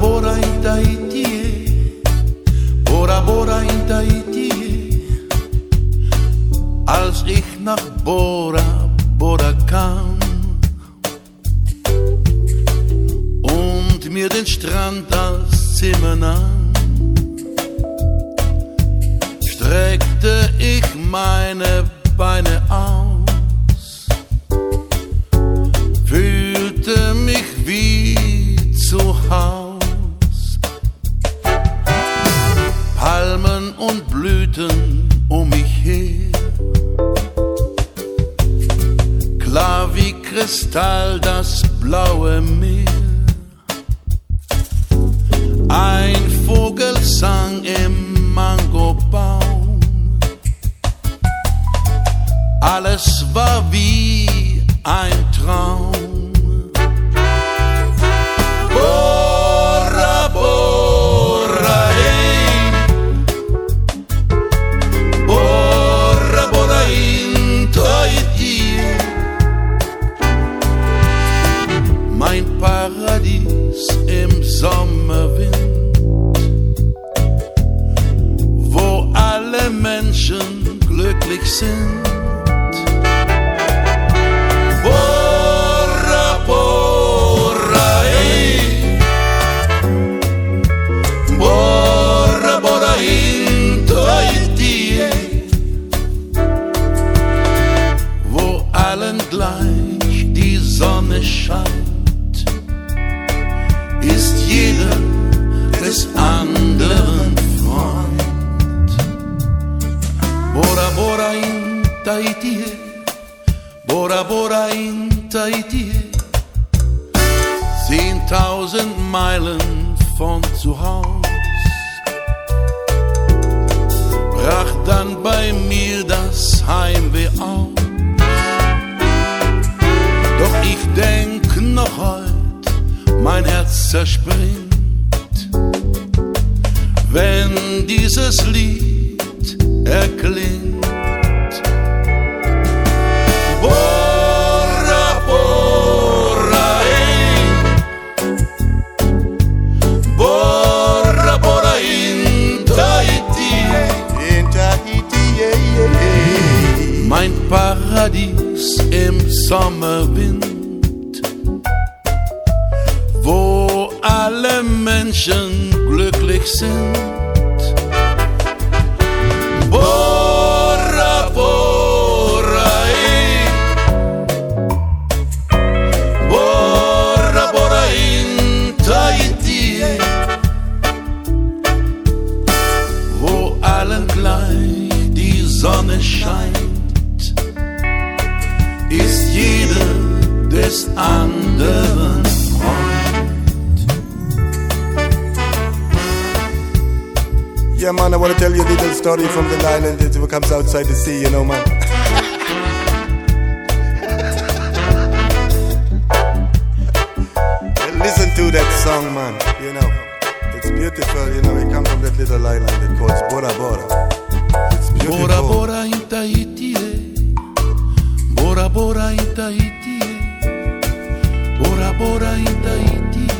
Bora in Tahiti, Bora Bora in Tahiti. Als ich nach Bora Bora kam und mir den Strand als Zimmer nahm, streckte ich meine Beine aus, fühlte mich wie zu Haus. Kristall das blaue Meer. Ein Vogel sang im Mangobaum. Alles war wie ein Traum. Sommerwind, wo alle Menschen glücklich sind. Tahiti, wo allen gleich die Sonne scheint, Bora Bora in Tahiti, zehntausend Meilen von zu Haus, brach dann bei mir das Heimweh auf. Doch ich denk noch heut, mein Herz zerspringt, wenn dieses Lied erklingt. Sommerwind, wo alle Menschen glücklich sind. Des anderen Freund. Yeah, man, I want to tell you a little story from the island that comes outside the sea, you know, man. Listen to that song, man, you know. It's beautiful, you know. It comes from that little island that calls Bora Bora. It's beautiful. Bora Bora in Tahiti, eh. Bora Bora in Tahiti, Por ainda em ti.